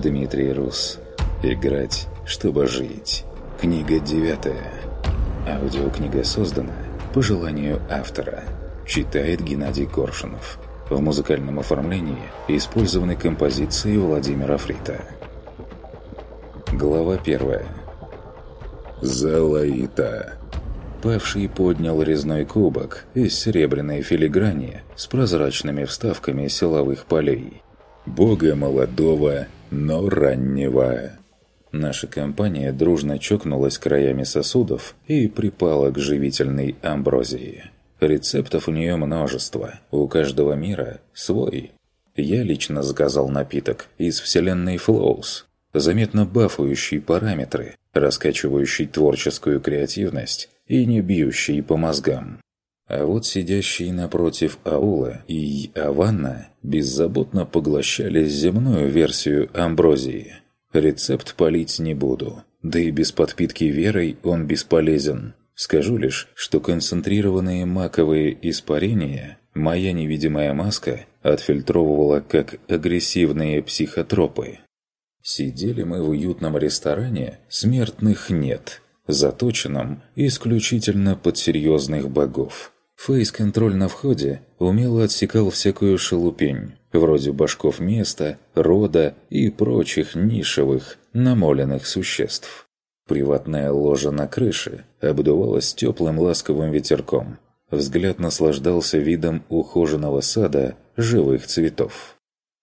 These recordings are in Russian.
Дмитрий Рус. Играть, чтобы жить. Книга девятая. Аудиокнига создана по желанию автора. Читает Геннадий Коршунов. В музыкальном оформлении использованы композиции Владимира Фрита. Глава первая. Залаита. Павший поднял резной кубок из серебряной филиграни с прозрачными вставками силовых полей. Бога молодого, но раннего. Наша компания дружно чокнулась краями сосудов и припала к живительной амброзии. Рецептов у нее множество, у каждого мира свой. Я лично заказал напиток из вселенной Флоус, заметно бафующий параметры, раскачивающий творческую креативность и не бьющий по мозгам. А вот сидящие напротив Аула и Аванна беззаботно поглощали земную версию амброзии. Рецепт палить не буду, да и без подпитки верой он бесполезен. Скажу лишь, что концентрированные маковые испарения моя невидимая маска отфильтровывала как агрессивные психотропы. Сидели мы в уютном ресторане «Смертных нет», заточенном исключительно под серьезных богов. Фейс-контроль на входе умело отсекал всякую шелупень, вроде башков места, рода и прочих нишевых, намоленных существ. Приватная ложа на крыше обдувалась теплым ласковым ветерком. Взгляд наслаждался видом ухоженного сада живых цветов.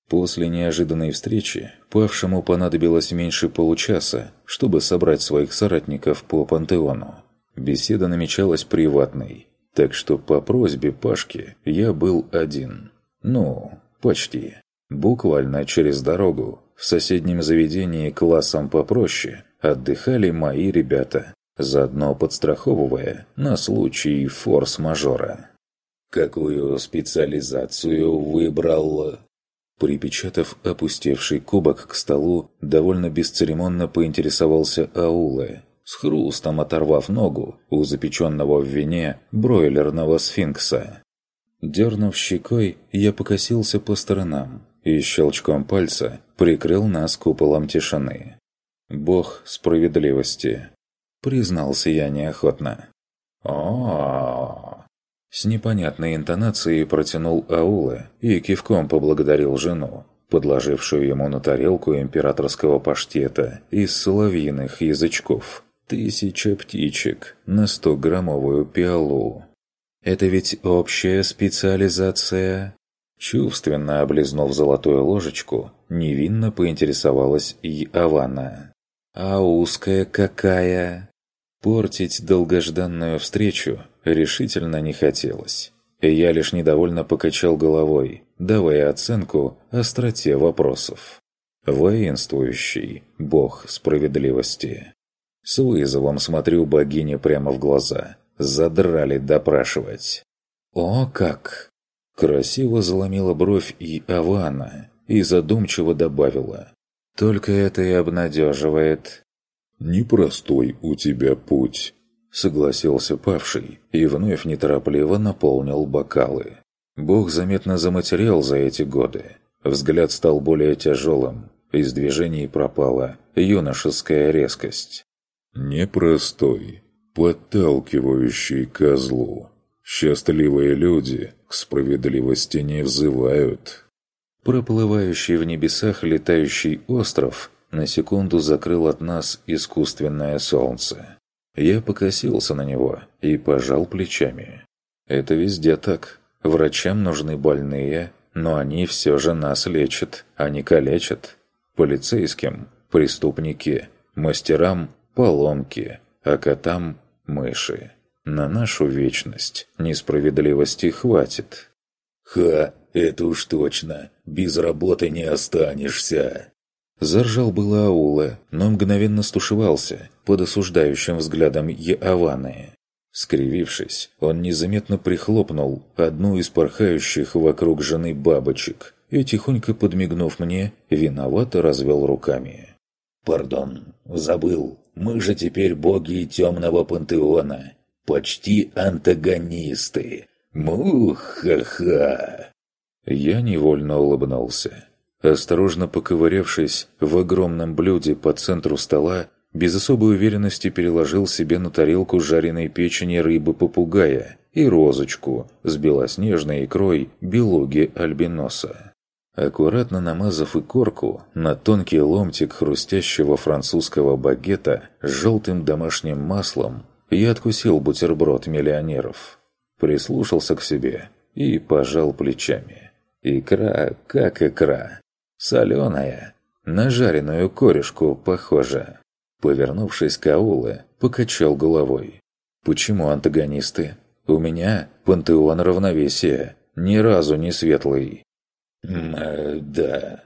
После неожиданной встречи павшему понадобилось меньше получаса, чтобы собрать своих соратников по пантеону. Беседа намечалась приватной, так что по просьбе Пашки я был один. Ну, почти. Буквально через дорогу, в соседнем заведении классом попроще, отдыхали мои ребята, заодно подстраховывая на случай форс-мажора. «Какую специализацию выбрал?» Припечатав опустевший кубок к столу, довольно бесцеремонно поинтересовался Ауле, с хрустом оторвав ногу у запеченного в вине бройлерного сфинкса. Дернув щекой, я покосился по сторонам и щелчком пальца прикрыл нас куполом тишины. «Бог справедливости», — признался я неохотно. о с непонятной интонацией протянул Аула и кивком поблагодарил жену, подложившую ему на тарелку императорского паштета из соловьиных язычков. Тысяча птичек на стограммовую пиалу. Это ведь общая специализация. Чувственно облизнув золотую ложечку, невинно поинтересовалась и Авана. А узкая какая? Портить долгожданную встречу решительно не хотелось. Я лишь недовольно покачал головой, давая оценку остроте вопросов. Воинствующий бог справедливости. С вызовом смотрю богине прямо в глаза. Задрали допрашивать. «О как!» Красиво заломила бровь и Авана, и задумчиво добавила. «Только это и обнадеживает». «Непростой у тебя путь», — согласился павший и вновь неторопливо наполнил бокалы. Бог заметно заматерел за эти годы. Взгляд стал более тяжелым, из движений пропала юношеская резкость. «Непростой, подталкивающий козлу. Счастливые люди к справедливости не взывают». Проплывающий в небесах летающий остров на секунду закрыл от нас искусственное солнце. Я покосился на него и пожал плечами. Это везде так. Врачам нужны больные, но они все же нас лечат, а не калечат. Полицейским – преступники, мастерам – поломки, а котам – мыши. На нашу вечность несправедливости хватит. «Ха, это уж точно, без работы не останешься!» Заржал было Аула, но мгновенно стушевался под осуждающим взглядом Еаваны. Скривившись, он незаметно прихлопнул одну из порхающих вокруг жены бабочек и, тихонько подмигнув мне, виновато развел руками. «Пардон, забыл. Мы же теперь боги темного пантеона. Почти антагонисты. Мух-ха-ха!» Я невольно улыбнулся. Осторожно поковырявшись в огромном блюде по центру стола, без особой уверенности переложил себе на тарелку жареной печени рыбы-попугая и розочку с белоснежной икрой белуги альбиноса. Аккуратно намазав икорку на тонкий ломтик хрустящего французского багета с желтым домашним маслом, я откусил бутерброд миллионеров. Прислушался к себе и пожал плечами. Икра как икра. Соленая. На жареную корешку похожа. Повернувшись к Ауле, покачал головой. «Почему антагонисты? У меня пантеон равновесия. Ни разу не светлый». «Э, «Да».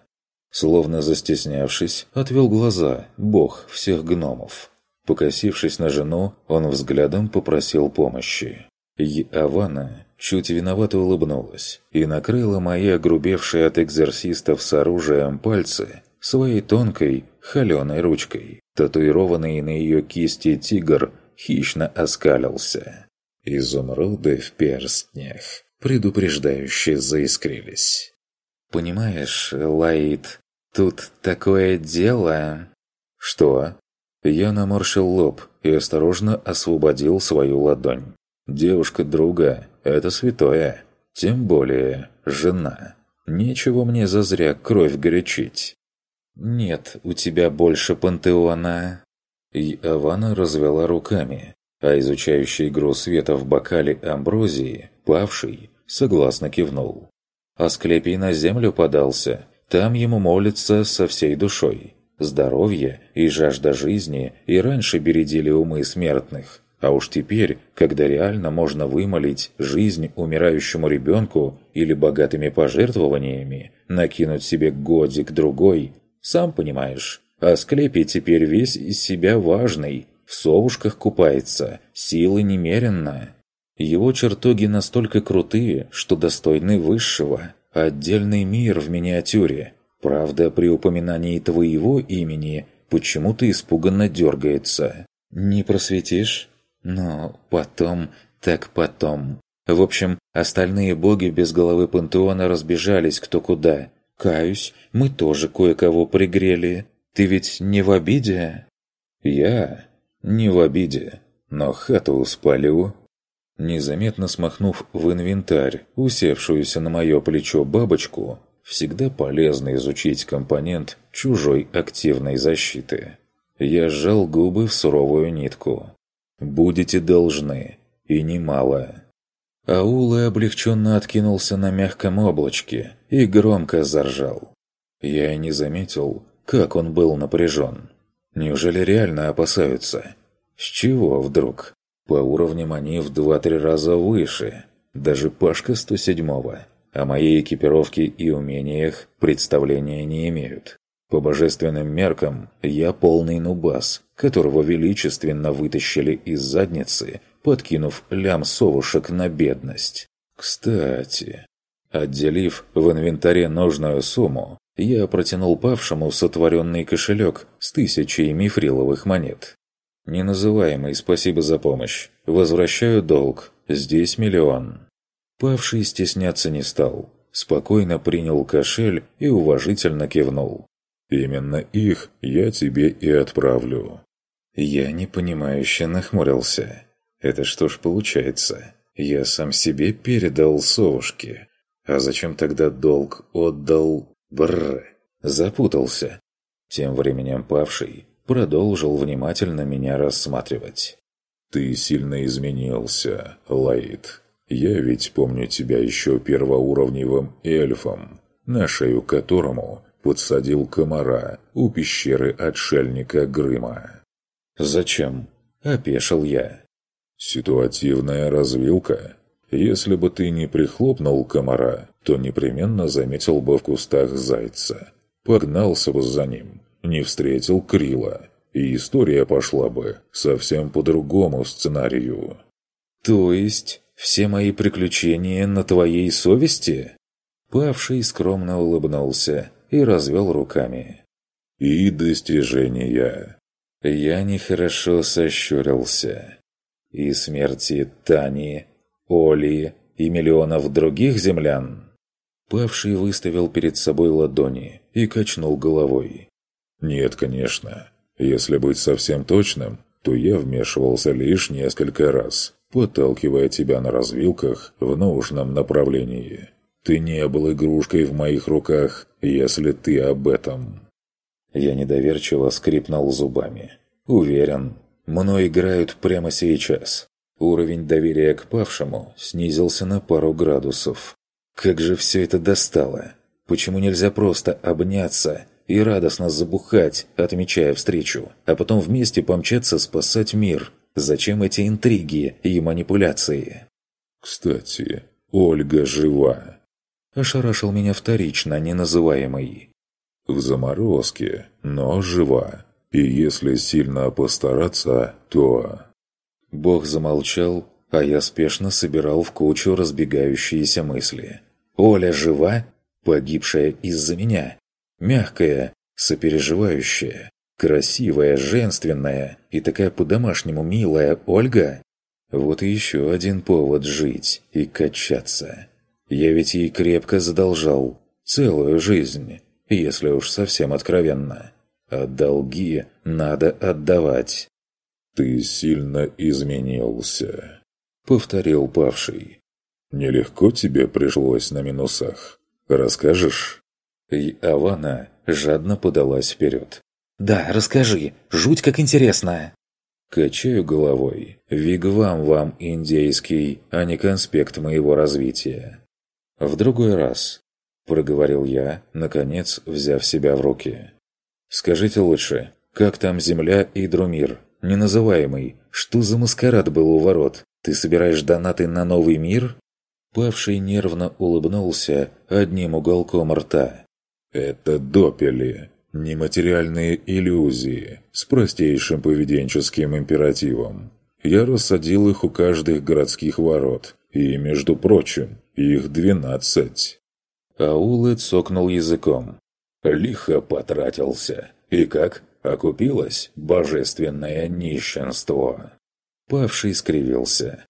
Словно застеснявшись, отвел глаза бог всех гномов. Покосившись на жену, он взглядом попросил помощи. Явана чуть виновато улыбнулась и накрыла мои огрубевшие от экзорсистов с оружием пальцы своей тонкой, холеной ручкой. Татуированный на ее кисти тигр хищно оскалился. Изумруды в перстнях предупреждающе заискрились. «Понимаешь, Лаид, тут такое дело...» «Что?» Я наморщил лоб и осторожно освободил свою ладонь. «Девушка друга — это святое, тем более жена. Нечего мне зазря кровь горячить». «Нет у тебя больше пантеона». И Авана развела руками, а изучающий игру света в бокале амброзии, павший, согласно кивнул. Асклепий на землю подался, там ему молится со всей душой. Здоровье и жажда жизни и раньше бередили умы смертных. А уж теперь, когда реально можно вымолить жизнь умирающему ребенку или богатыми пожертвованиями, накинуть себе годик-другой, сам понимаешь, Асклепий теперь весь из себя важный, в совушках купается, силы немеренно. Его чертоги настолько крутые, что достойны высшего. Отдельный мир в миниатюре – Правда, при упоминании твоего имени почему-то испуганно дергается. Не просветишь? Но потом, так потом. В общем, остальные боги без головы пантеона разбежались кто куда. Каюсь, мы тоже кое-кого пригрели. Ты ведь не в обиде? Я? Не в обиде. Но хату спалю. Незаметно смахнув в инвентарь усевшуюся на мое плечо бабочку, всегда полезно изучить компонент чужой активной защиты. Я сжал губы в суровую нитку. «Будете должны, и немало». Аула облегченно откинулся на мягком облачке и громко заржал. Я и не заметил, как он был напряжен. Неужели реально опасаются? С чего вдруг? По уровням они в два-три раза выше. Даже Пашка 107-го. О моей экипировке и умениях представления не имеют. По божественным меркам я полный нубас, которого величественно вытащили из задницы, подкинув лям совушек на бедность. Кстати, отделив в инвентаре нужную сумму, я протянул павшему сотворенный кошелек с тысячей мифриловых монет. Неназываемый «Спасибо за помощь». Возвращаю долг. Здесь миллион. Павший стесняться не стал. Спокойно принял кошель и уважительно кивнул. «Именно их я тебе и отправлю». Я непонимающе нахмурился. «Это что ж получается? Я сам себе передал совушке. А зачем тогда долг отдал... Бррр!» Запутался. Тем временем павший продолжил внимательно меня рассматривать. «Ты сильно изменился, Лаид. Я ведь помню тебя еще первоуровневым эльфом, на шею которому подсадил комара у пещеры отшельника Грыма. «Зачем?» – опешил я. «Ситуативная развилка. Если бы ты не прихлопнул комара, то непременно заметил бы в кустах зайца. Погнался бы за ним, не встретил Крила, и история пошла бы совсем по другому сценарию». «То есть...» Все мои приключения на твоей совести?» Павший скромно улыбнулся и развел руками. «И достижения». Я нехорошо сощурился. «И смерти Тани, Оли и миллионов других землян?» Павший выставил перед собой ладони и качнул головой. «Нет, конечно. Если быть совсем точным, то я вмешивался лишь несколько раз, подталкивая тебя на развилках в нужном направлении. Ты не был игрушкой в моих руках, если ты об этом». Я недоверчиво скрипнул зубами. «Уверен, мной играют прямо сейчас. Уровень доверия к павшему снизился на пару градусов. Как же все это достало! Почему нельзя просто обняться и радостно забухать, отмечая встречу, а потом вместе помчаться спасать мир? Зачем эти интриги и манипуляции? «Кстати, Ольга жива!» Ошарашил меня вторично неназываемый. «В заморозке, но жива. И если сильно постараться, то...» Бог замолчал, а я спешно собирал в кучу разбегающиеся мысли. «Оля жива? Погибшая из-за меня? Мягкая, сопереживающая, красивая, женственная и такая по-домашнему милая Ольга? Вот и еще один повод жить и качаться. Я ведь ей крепко задолжал. Целую жизнь, если уж совсем откровенно. А долги надо отдавать. «Ты сильно изменился», — повторил павший. «Нелегко тебе пришлось на минусах. Расскажешь?» И Авана жадно подалась вперед. «Да, расскажи. Жуть как интересно!» Качаю головой. Вигвам вам индейский, а не конспект моего развития. «В другой раз», — проговорил я, наконец взяв себя в руки. «Скажите лучше, как там Земля и Друмир?» Неназываемый, что за маскарад был у ворот? Ты собираешь донаты на новый мир?» Павший нервно улыбнулся одним уголком рта. «Это допели, нематериальные иллюзии с простейшим поведенческим императивом. Я рассадил их у каждых городских ворот, и, между прочим, их двенадцать». Аулы цокнул языком. «Лихо потратился. И как? окупилось божественное нищенство. Павший скривился.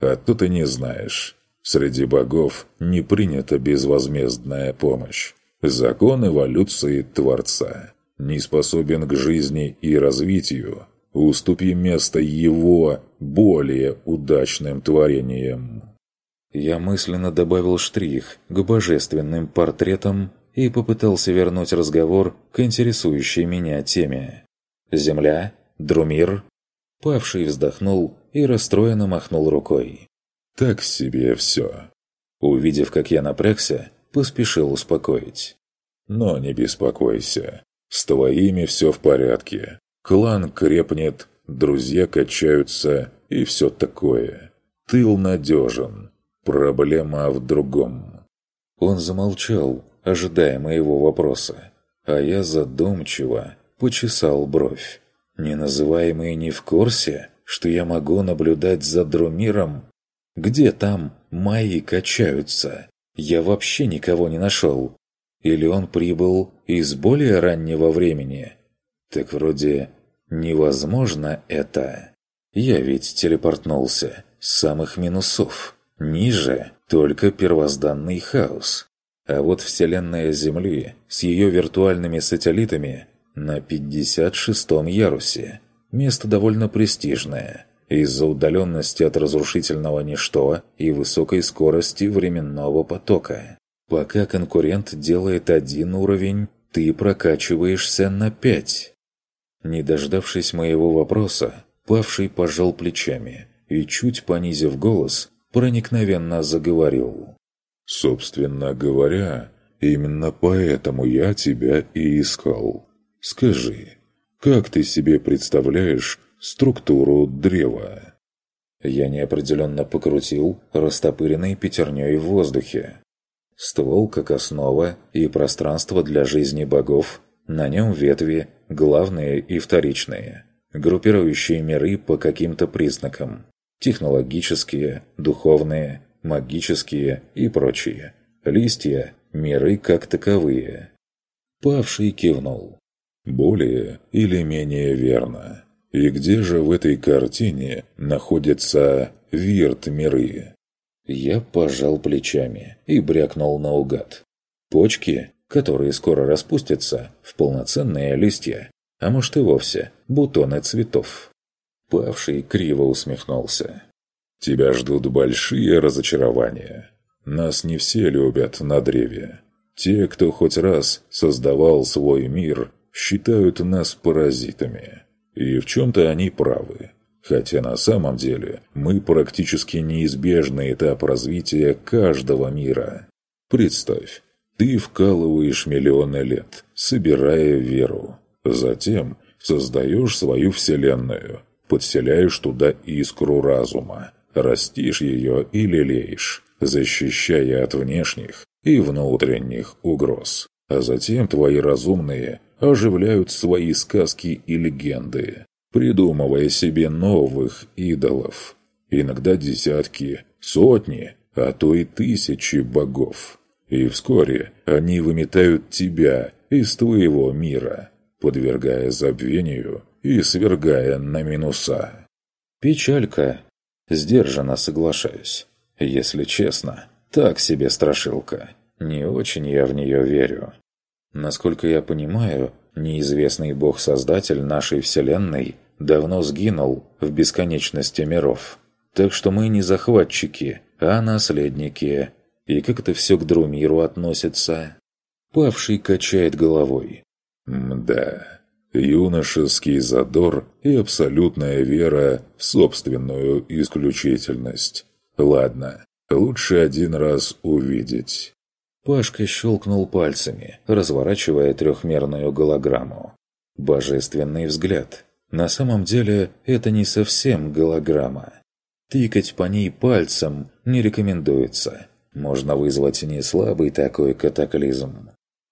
А то ты не знаешь. Среди богов не принята безвозмездная помощь. Закон эволюции Творца не способен к жизни и развитию. Уступи место его более удачным творениям. Я мысленно добавил штрих к божественным портретам и попытался вернуть разговор к интересующей меня теме. «Земля? Друмир?» Павший вздохнул и расстроенно махнул рукой. «Так себе все». Увидев, как я напрягся, поспешил успокоить. «Но не беспокойся. С твоими все в порядке. Клан крепнет, друзья качаются и все такое. Тыл надежен. Проблема в другом». Он замолчал, ожидая моего вопроса. А я задумчиво почесал бровь. Неназываемые не в курсе, что я могу наблюдать за Друмиром? Где там мои качаются? Я вообще никого не нашел. Или он прибыл из более раннего времени? Так вроде невозможно это. Я ведь телепортнулся с самых минусов. Ниже только первозданный хаос. А вот Вселенная Земли с ее виртуальными сателлитами на 56-м ярусе. Место довольно престижное, из-за удаленности от разрушительного ничто и высокой скорости временного потока. Пока конкурент делает один уровень, ты прокачиваешься на пять. Не дождавшись моего вопроса, Павший пожал плечами и, чуть понизив голос, проникновенно заговорил. Собственно говоря, именно поэтому я тебя и искал. Скажи, как ты себе представляешь структуру древа?» Я неопределенно покрутил растопыренной пятерней в воздухе. Ствол как основа и пространство для жизни богов, на нем ветви, главные и вторичные, группирующие миры по каким-то признакам. Технологические, духовные, магические и прочие. Листья – миры как таковые. Павший кивнул. Более или менее верно. И где же в этой картине находятся вирт-миры? Я пожал плечами и брякнул наугад. Почки, которые скоро распустятся в полноценные листья, а может и вовсе бутоны цветов. Павший криво усмехнулся. «Тебя ждут большие разочарования. Нас не все любят на древе. Те, кто хоть раз создавал свой мир, считают нас паразитами. И в чем-то они правы. Хотя на самом деле мы практически неизбежный этап развития каждого мира. Представь, ты вкалываешь миллионы лет, собирая веру. Затем создаешь свою вселенную, подселяешь туда искру разума, растишь ее и лелеешь, защищая от внешних и внутренних угроз. А затем твои разумные оживляют свои сказки и легенды, придумывая себе новых идолов. Иногда десятки, сотни, а то и тысячи богов. И вскоре они выметают тебя из твоего мира, подвергая забвению и свергая на минуса. Печалька. Сдержанно соглашаюсь. Если честно, так себе страшилка. Не очень я в нее верю. Насколько я понимаю, неизвестный бог-создатель нашей Вселенной давно сгинул в бесконечности миров. Так что мы не захватчики, а наследники. И как это все к Друмиру относится? Павший качает головой. Мда. Юношеский задор и абсолютная вера в собственную исключительность. Ладно, лучше один раз увидеть. Пашка щелкнул пальцами, разворачивая трехмерную голограмму. Божественный взгляд. На самом деле, это не совсем голограмма. Тыкать по ней пальцем не рекомендуется. Можно вызвать не слабый такой катаклизм.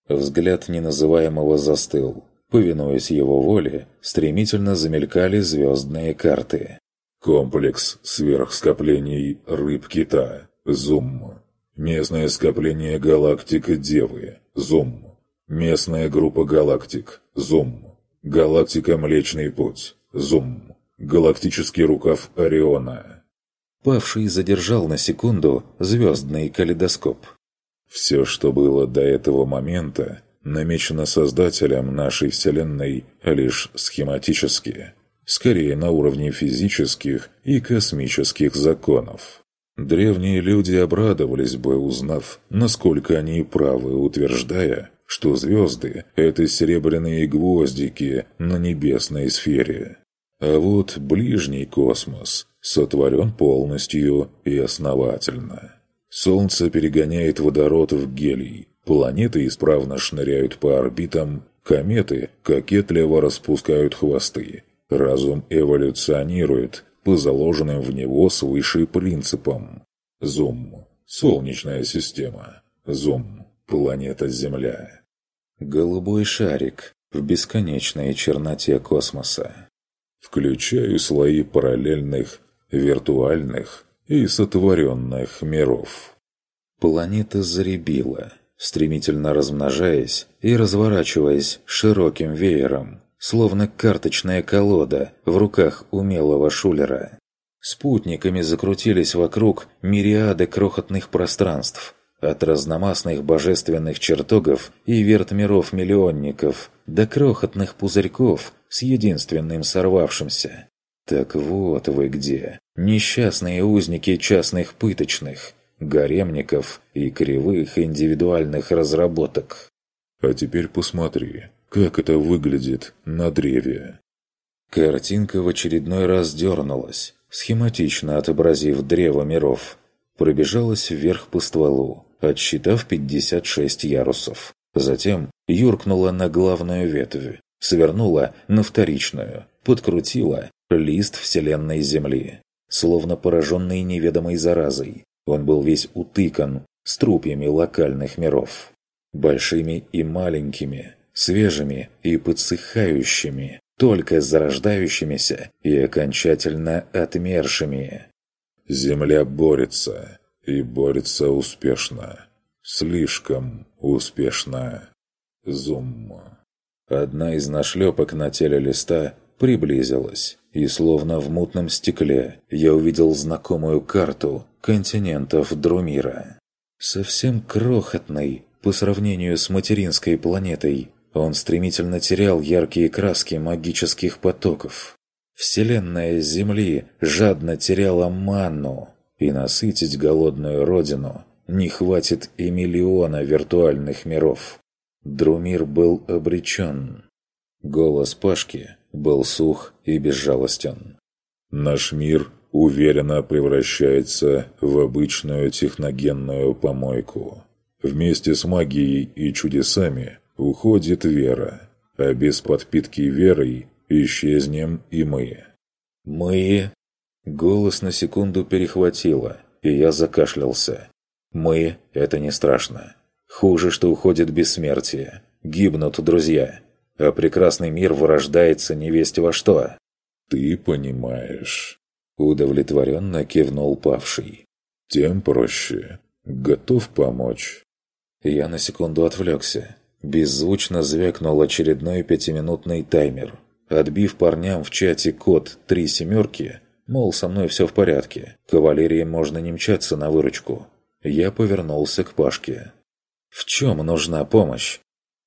Взгляд неназываемого застыл. Повинуясь его воле, стремительно замелькали звездные карты. Комплекс сверхскоплений рыб-кита. Зум. Местное скопление галактик Девы. Зум. Местная группа галактик. Зум. Галактика Млечный Путь. Зум. Галактический рукав Ориона. Павший задержал на секунду звездный калейдоскоп. Все, что было до этого момента, намечено Создателем нашей Вселенной лишь схематически, скорее на уровне физических и космических законов. Древние люди обрадовались бы, узнав, насколько они правы, утверждая, что звезды – это серебряные гвоздики на небесной сфере. А вот ближний космос сотворен полностью и основательно. Солнце перегоняет водород в гелий, планеты исправно шныряют по орбитам, кометы кокетливо распускают хвосты. Разум эволюционирует по заложенным в него свыше принципам. Зум – Солнечная система. Зум – планета Земля. Голубой шарик в бесконечной черноте космоса. Включаю слои параллельных, виртуальных и сотворенных миров. Планета заребила, стремительно размножаясь и разворачиваясь широким веером, словно карточная колода в руках умелого шулера. Спутниками закрутились вокруг мириады крохотных пространств, от разномастных божественных чертогов и вертмиров-миллионников до крохотных пузырьков с единственным сорвавшимся. Так вот вы где, несчастные узники частных пыточных, гаремников и кривых индивидуальных разработок. А теперь посмотри, как это выглядит на древе. Картинка в очередной раз дернулась, схематично отобразив древо миров. Пробежалась вверх по стволу, отсчитав 56 ярусов. Затем юркнула на главную ветвь, свернула на вторичную, подкрутила лист вселенной Земли. Словно пораженный неведомой заразой, он был весь утыкан струпьями локальных миров. Большими и маленькими, свежими и подсыхающими, только зарождающимися и окончательно отмершими. Земля борется, и борется успешно. Слишком успешно. Зум. Одна из нашлепок на теле листа приблизилась, и словно в мутном стекле я увидел знакомую карту континентов Друмира. Совсем крохотный, По сравнению с материнской планетой, он стремительно терял яркие краски магических потоков. Вселенная Земли жадно теряла манну, и насытить голодную родину не хватит и миллиона виртуальных миров. Друмир был обречен. Голос Пашки был сух и безжалостен. «Наш мир уверенно превращается в обычную техногенную помойку. Вместе с магией и чудесами уходит вера, а без подпитки верой исчезнем и мы». «Мы...» Голос на секунду перехватило, и я закашлялся. «Мы — это не страшно. Хуже, что уходит бессмертие. Гибнут друзья. А прекрасный мир вырождается невесть во что». «Ты понимаешь». Удовлетворенно кивнул павший. «Тем проще. Готов помочь». Я на секунду отвлекся. Беззвучно звякнул очередной пятиминутный таймер. Отбив парням в чате код «три семерки», мол, со мной все в порядке, кавалерии можно не мчаться на выручку. Я повернулся к Пашке. «В чем нужна помощь?»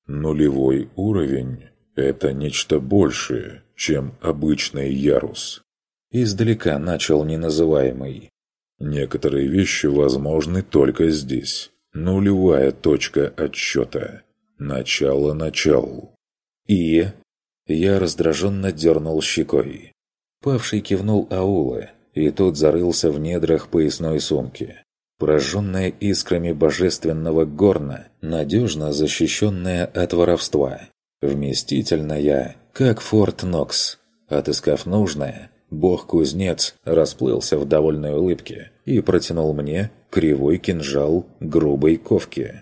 «Нулевой уровень – это нечто большее, чем обычный ярус». Издалека начал неназываемый. «Некоторые вещи возможны только здесь. Нулевая точка отсчета. Начало-начал». «И?» Я раздраженно дернул щекой. Павший кивнул аулы, и тут зарылся в недрах поясной сумки. Пораженная искрами божественного горна, надежно защищенная от воровства. Вместительная, как Форт Нокс. Отыскав нужное, бог-кузнец расплылся в довольной улыбке и протянул мне кривой кинжал грубой ковки.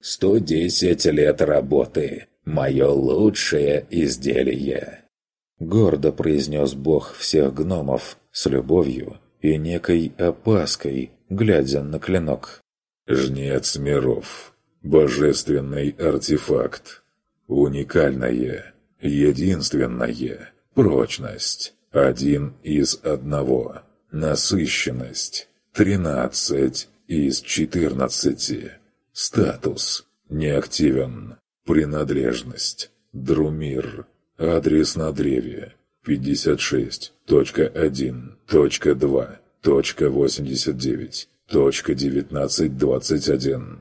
«Сто десять лет работы! Мое лучшее изделие!» Гордо произнес бог всех гномов с любовью и некой опаской, глядя на клинок. «Жнец миров. Божественный артефакт. Уникальное. Единственное. Прочность. Один из одного. Насыщенность. Тринадцать из четырнадцати. Статус. Неактивен. Принадлежность. Друмир. Адрес на древе. 56.1.2.89.1921.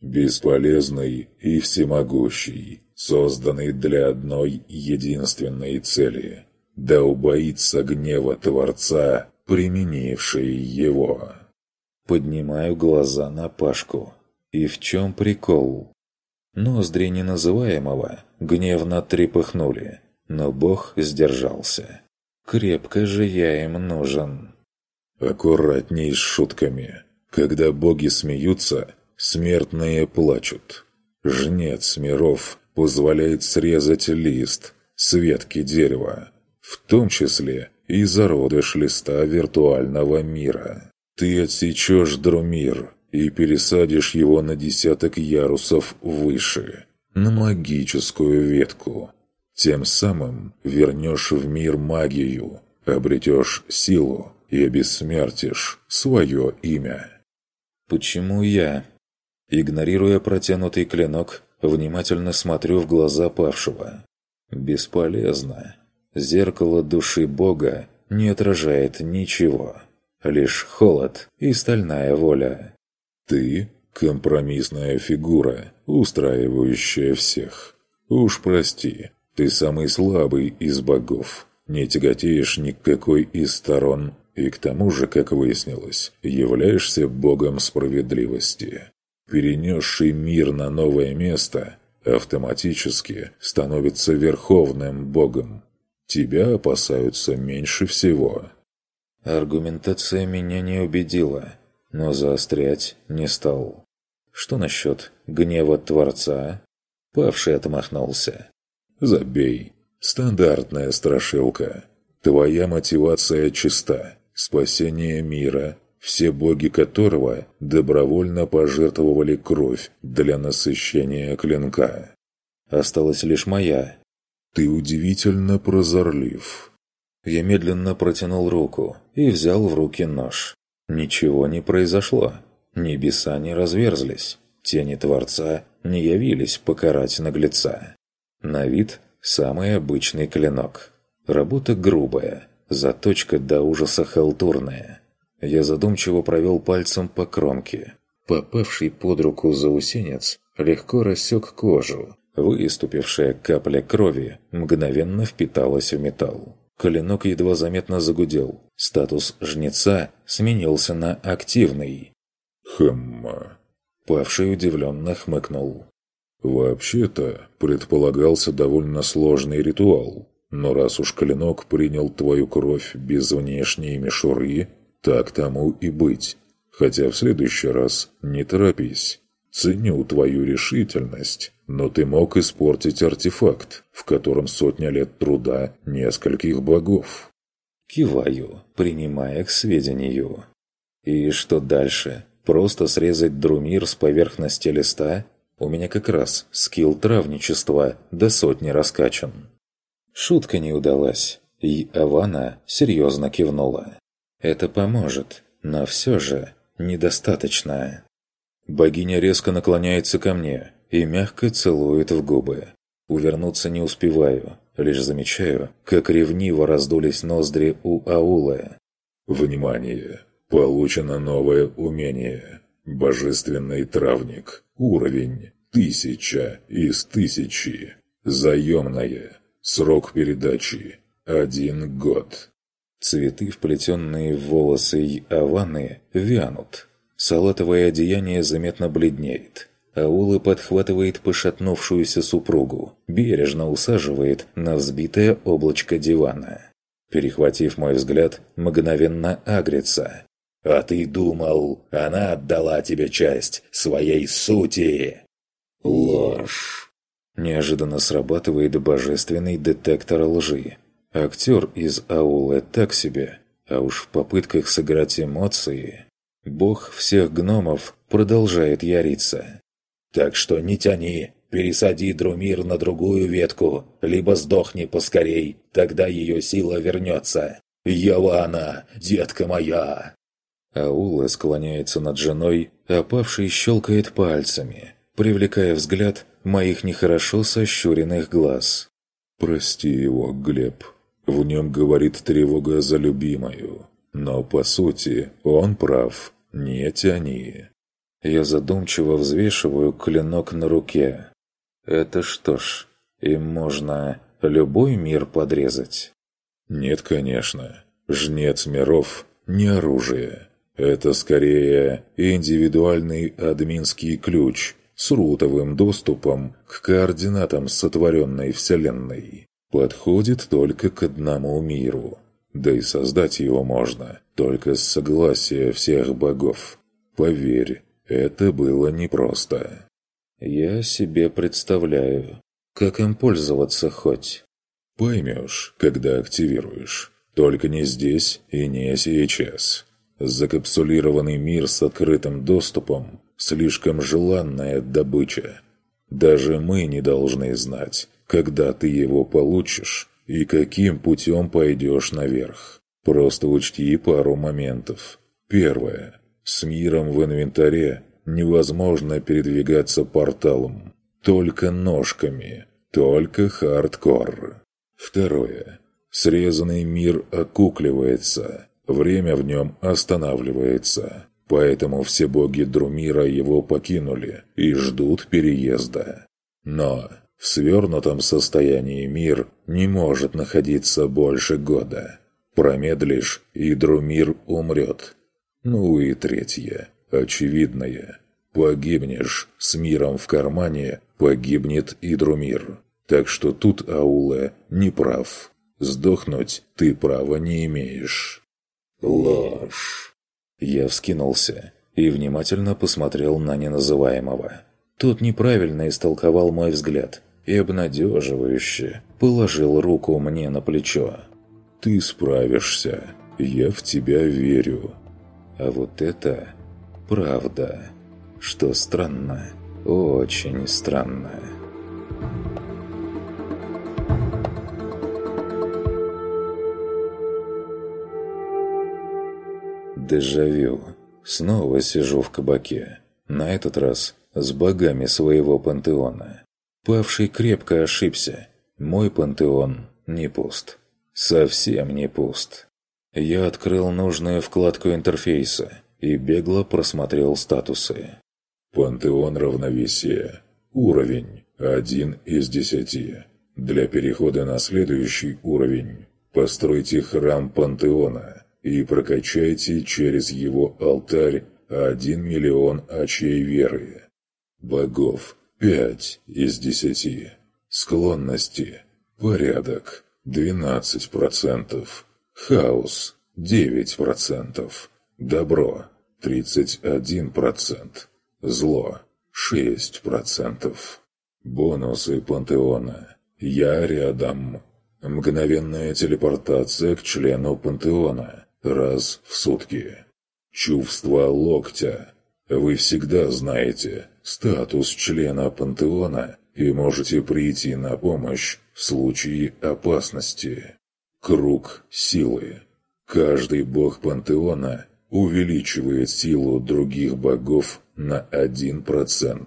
Бесполезный и всемогущий, созданный для одной единственной цели – да убоится гнева Творца, применивший его. Поднимаю глаза на Пашку. И в чем прикол? Ноздри неназываемого гневно трепыхнули, но бог сдержался. Крепко же я им нужен. Аккуратней с шутками. Когда боги смеются, смертные плачут. Жнец миров позволяет срезать лист с ветки дерева, в том числе и зародыш листа виртуального мира. Ты отсечешь Друмир, и пересадишь его на десяток ярусов выше, на магическую ветку. Тем самым вернешь в мир магию, обретешь силу и обессмертишь свое имя. «Почему я?» Игнорируя протянутый клинок, внимательно смотрю в глаза павшего. «Бесполезно. Зеркало души Бога не отражает ничего. Лишь холод и стальная воля. Ты – компромиссная фигура, устраивающая всех. Уж прости, ты самый слабый из богов. Не тяготеешь ни к какой из сторон, и к тому же, как выяснилось, являешься богом справедливости. Перенесший мир на новое место автоматически становится верховным богом. Тебя опасаются меньше всего. Аргументация меня не убедила но заострять не стал. Что насчет гнева Творца? Павший отмахнулся. «Забей. Стандартная страшилка. Твоя мотивация чиста. Спасение мира, все боги которого добровольно пожертвовали кровь для насыщения клинка. Осталась лишь моя. Ты удивительно прозорлив. Я медленно протянул руку и взял в руки нож. Ничего не произошло. Небеса не разверзлись. Тени Творца не явились покарать наглеца. На вид самый обычный клинок. Работа грубая, заточка до ужаса халтурная. Я задумчиво провел пальцем по кромке. Попавший под руку заусенец легко рассек кожу. Выступившая капля крови мгновенно впиталась в металл. Клинок едва заметно загудел. Статус жнеца сменился на активный. «Хм...» Павший удивленно хмыкнул. «Вообще-то, предполагался довольно сложный ритуал. Но раз уж клинок принял твою кровь без внешней мишуры, так тому и быть. Хотя в следующий раз не торопись. Ценю твою решительность, но ты мог испортить артефакт, в котором сотня лет труда нескольких богов. Киваю, принимая к сведению. И что дальше? Просто срезать друмир с поверхности листа? У меня как раз скилл травничества до сотни раскачан. Шутка не удалась, и Авана серьезно кивнула. Это поможет, но все же недостаточно. Богиня резко наклоняется ко мне и мягко целует в губы. Увернуться не успеваю, лишь замечаю, как ревниво раздулись ноздри у аула. «Внимание! Получено новое умение. Божественный травник. Уровень. Тысяча из тысячи. Заемное. Срок передачи. Один год. Цветы, вплетенные в волосы Аваны, вянут. Салатовое одеяние заметно бледнеет. Аула подхватывает пошатнувшуюся супругу, бережно усаживает на взбитое облачко дивана. Перехватив мой взгляд, мгновенно агрится. «А ты думал, она отдала тебе часть своей сути?» «Ложь!» Неожиданно срабатывает божественный детектор лжи. Актер из аула так себе, а уж в попытках сыграть эмоции... Бог всех гномов продолжает яриться. «Так что не тяни, пересади Друмир на другую ветку, либо сдохни поскорей, тогда ее сила вернется. Явана, детка моя!» Аула склоняется над женой, а павший щелкает пальцами, привлекая взгляд моих нехорошо сощуренных глаз. «Прости его, Глеб», в нем говорит тревога за любимую. Но, по сути, он прав. Не тяни. Я задумчиво взвешиваю клинок на руке. Это что ж, им можно любой мир подрезать? Нет, конечно. Жнец миров – не оружие. Это скорее индивидуальный админский ключ с рутовым доступом к координатам сотворенной Вселенной подходит только к одному миру. Да и создать его можно только с согласия всех богов. Поверь, это было непросто. Я себе представляю, как им пользоваться хоть. Поймешь, когда активируешь. Только не здесь и не сейчас. Закапсулированный мир с открытым доступом – слишком желанная добыча. Даже мы не должны знать, когда ты его получишь и каким путем пойдешь наверх. Просто учти пару моментов. Первое. С миром в инвентаре невозможно передвигаться порталом. Только ножками. Только хардкор. Второе. Срезанный мир окукливается. Время в нем останавливается. Поэтому все боги Друмира его покинули и ждут переезда. Но в свернутом состоянии мир не может находиться больше года. Промедлишь, и Друмир умрет. Ну и третье, очевидное. Погибнешь с миром в кармане, погибнет и Друмир. Так что тут Аула не прав. Сдохнуть ты права не имеешь. Ложь. Я вскинулся и внимательно посмотрел на неназываемого. Тот неправильно истолковал мой взгляд и обнадеживающе положил руку мне на плечо. «Ты справишься. Я в тебя верю». А вот это правда. Что странно. Очень странно. Дежавю. Снова сижу в кабаке. На этот раз с богами своего пантеона. Павший крепко ошибся. Мой пантеон не пуст. Совсем не пуст. Я открыл нужную вкладку интерфейса и бегло просмотрел статусы. Пантеон равновесия. Уровень 1 из 10. Для перехода на следующий уровень постройте храм Пантеона и прокачайте через его алтарь 1 миллион очей веры. Богов 5 из 10. Склонности. Порядок 12%. Хаос 9%. Добро 31%. Зло 6%. Бонусы пантеона. Я рядом. Мгновенная телепортация к члену пантеона. Раз в сутки. Чувство локтя. Вы всегда знаете статус члена пантеона и можете прийти на помощь в случае опасности. Круг силы. Каждый бог пантеона увеличивает силу других богов на 1%.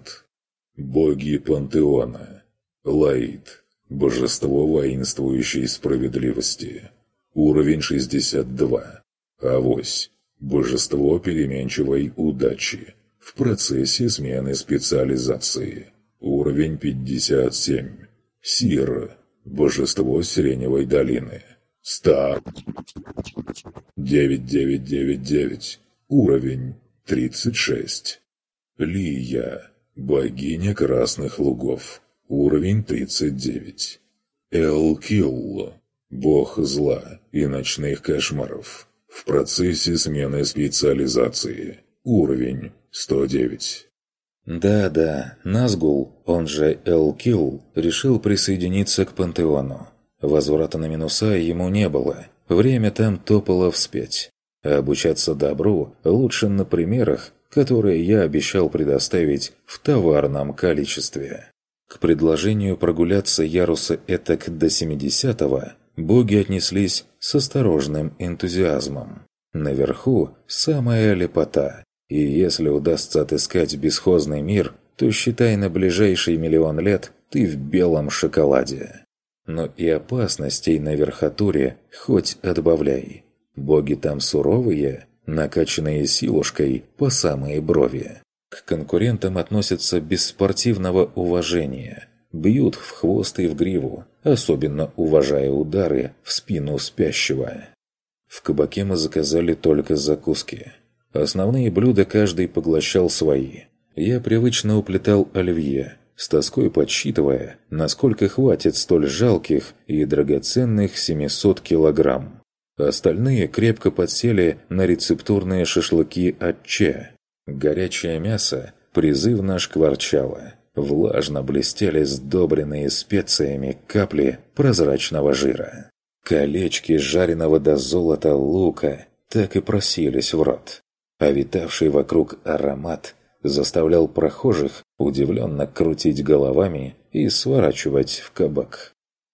Боги пантеона. Лаид. Божество воинствующей справедливости. Уровень 62. Авось. Божество переменчивой удачи. В процессе смены специализации. Уровень 57. Сир. Божество Сиреневой долины. Старт. 9999. Уровень 36. Лия. Богиня Красных Лугов. Уровень 39. Элкилл. Бог зла и ночных кошмаров. В процессе смены специализации. Уровень 109. Да-да, Назгул, он же Элкилл, решил присоединиться к Пантеону. Возврата на минуса ему не было. Время там топало вспять. А обучаться добру лучше на примерах, которые я обещал предоставить в товарном количестве. К предложению прогуляться яруса этак до 70-го боги отнеслись с осторожным энтузиазмом. Наверху самая лепота, и если удастся отыскать бесхозный мир, то считай на ближайший миллион лет ты в белом шоколаде. Но и опасностей на верхотуре хоть отбавляй. Боги там суровые, накачанные силушкой по самые брови. К конкурентам относятся без спортивного уважения. Бьют в хвост и в гриву, особенно уважая удары в спину спящего. В кабаке мы заказали только закуски. Основные блюда каждый поглощал свои. Я привычно уплетал оливье, с тоской подсчитывая, насколько хватит столь жалких и драгоценных 700 килограмм. Остальные крепко подсели на рецептурные шашлыки от Че. Горячее мясо призывно шкварчало. Влажно блестели сдобренные специями капли прозрачного жира. Колечки жареного до золота лука так и просились в рот. А витавший вокруг аромат заставлял прохожих удивленно крутить головами и сворачивать в кабак.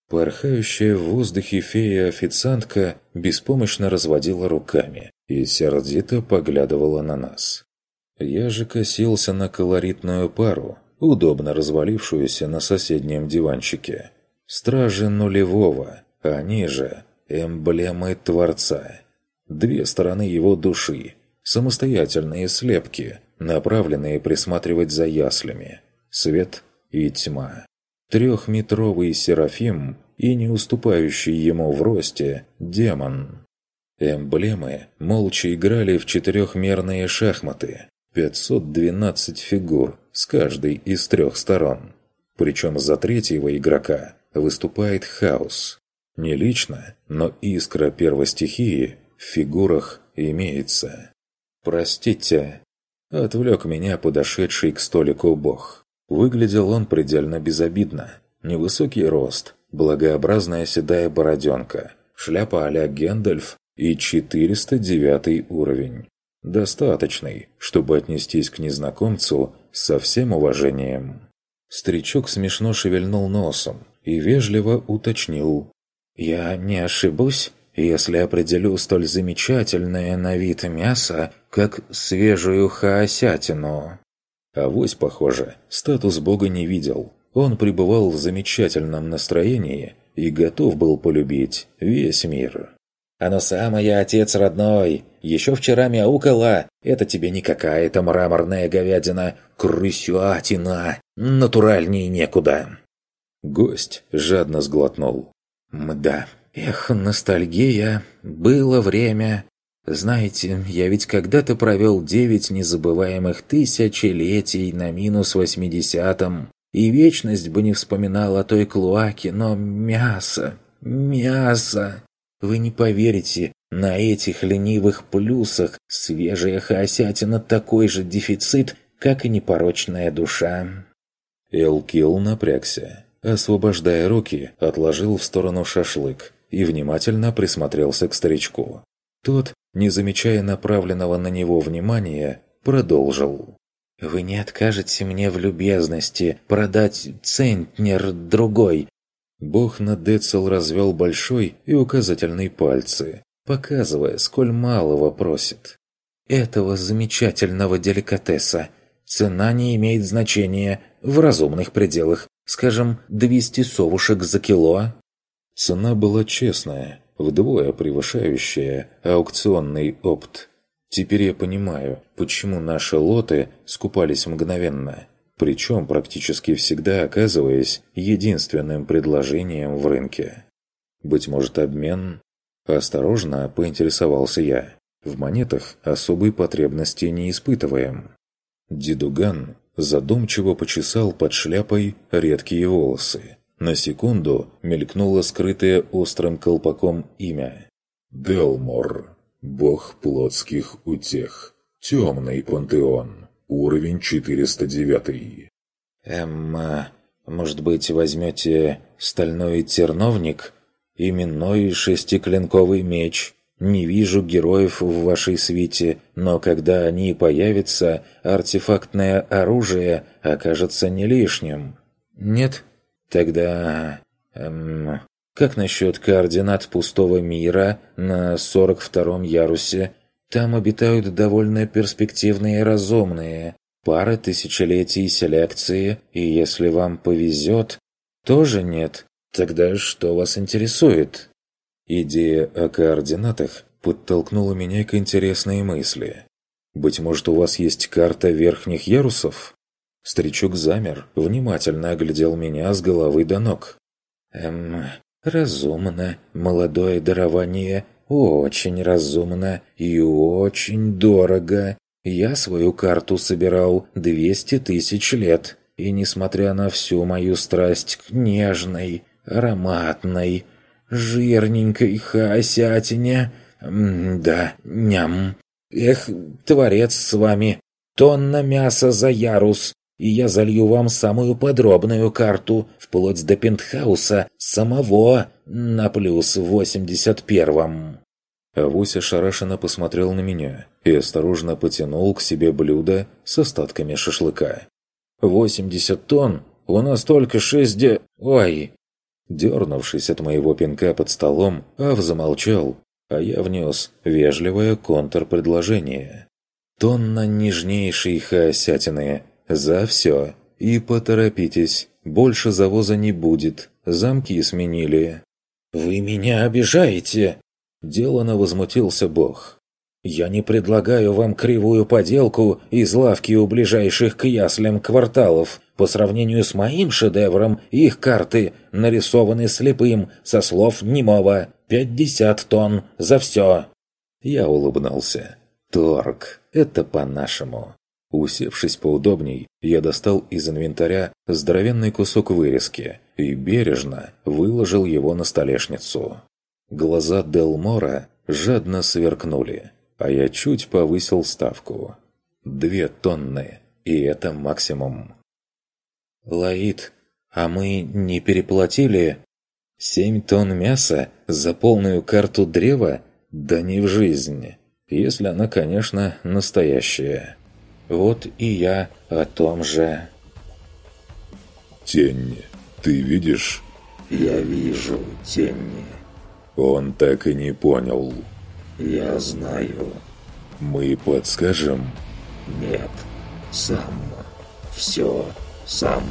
Порхающая в воздухе фея-официантка беспомощно разводила руками и сердито поглядывала на нас. Я же косился на колоритную пару, удобно развалившуюся на соседнем диванчике. Стражи нулевого, они же эмблемы Творца. Две стороны его души, самостоятельные слепки, направленные присматривать за яслями. Свет и тьма. Трехметровый Серафим и не уступающий ему в росте демон. Эмблемы молча играли в четырехмерные шахматы. 512 фигур с каждой из трех сторон. Причем за третьего игрока выступает хаос. Не лично, но искра первостихии в фигурах имеется. «Простите», — отвлек меня подошедший к столику бог. Выглядел он предельно безобидно. Невысокий рост, благообразная седая бороденка, шляпа а-ля Гендальф и 409 уровень. Достаточный, чтобы отнестись к незнакомцу со всем уважением. Старичок смешно шевельнул носом и вежливо уточнил. «Я не ошибусь, если определю столь замечательное на вид мясо, как свежую хаосятину?» Авось, похоже, статус бога не видел. Он пребывал в замечательном настроении и готов был полюбить весь мир. «Оно самое, отец родной! Еще вчера мяукала! Это тебе не какая-то мраморная говядина, крысятина! Натуральней некуда!» Гость жадно сглотнул. «Мда, эх, ностальгия, было время. Знаете, я ведь когда-то провел девять незабываемых тысячелетий на минус восьмидесятом, и вечность бы не вспоминал о той клуаке, но мясо, мясо! Вы не поверите, на этих ленивых плюсах свежая хаосятина такой же дефицит, как и непорочная душа». Элкил напрягся. Освобождая руки, отложил в сторону шашлык и внимательно присмотрелся к старичку. Тот, не замечая направленного на него внимания, продолжил. «Вы не откажете мне в любезности продать центнер другой?» Бог на Децл развел большой и указательный пальцы, показывая, сколь малого просит. «Этого замечательного деликатеса. Цена не имеет значения в разумных пределах. Скажем, 200 совушек за кило?» Цена была честная, вдвое превышающая аукционный опт. Теперь я понимаю, почему наши лоты скупались мгновенно, причем практически всегда оказываясь единственным предложением в рынке. Быть может, обмен? Осторожно поинтересовался я. В монетах особой потребности не испытываем. Дедуган задумчиво почесал под шляпой редкие волосы. На секунду мелькнуло скрытое острым колпаком имя. «Делмор, бог плотских утех, темный пантеон, уровень 409». «Эм, а, может быть, возьмете стальной терновник? Именной шестиклинковый меч?» Не вижу героев в вашей свите, но когда они появятся, артефактное оружие окажется не лишним. Нет? Тогда... Эм, как насчет координат пустого мира на 42-м ярусе? Там обитают довольно перспективные разумные. Пара тысячелетий селекции, и если вам повезет, тоже нет. Тогда что вас интересует? Идея о координатах подтолкнула меня к интересной мысли. Быть может, у вас есть карта верхних ярусов? Старичок замер, внимательно оглядел меня с головы до ног. «Эм, разумно, молодое дарование, очень разумно и очень дорого. Я свою карту собирал 200 тысяч лет, и несмотря на всю мою страсть к нежной, ароматной, жирненькой хаосятине, да, ням, эх, творец с вами, тонна мяса за ярус, и я залью вам самую подробную карту, вплоть до пентхауса самого на плюс восемьдесят первом». Авось ошарашенно посмотрел на меня и осторожно потянул к себе блюдо с остатками шашлыка. «Восемьдесят тонн? У нас только шесть де... Ой!» Дернувшись от моего пинка под столом, Ав замолчал, а я внес вежливое контрпредложение. «Тонна нежнейшей хаосятины, за все. И поторопитесь, больше завоза не будет, замки сменили». «Вы меня обижаете!» Делано возмутился Бог. «Я не предлагаю вам кривую поделку из лавки у ближайших к яслям кварталов. По сравнению с моим шедевром, их карты нарисованы слепым со слов немого. Пятьдесят тонн за все!» Я улыбнулся. «Торг, это по-нашему. Усевшись поудобней, я достал из инвентаря здоровенный кусок вырезки и бережно выложил его на столешницу. Глаза Делмора жадно сверкнули, а я чуть повысил ставку. Две тонны, и это максимум. «Лаид, а мы не переплатили?» «Семь тонн мяса за полную карту древа? Да не в жизнь. Если она, конечно, настоящая». Вот и я о том же. Тень, ты видишь? Я вижу тень. Он так и не понял. Я знаю. Мы подскажем? Нет, сам. все сам.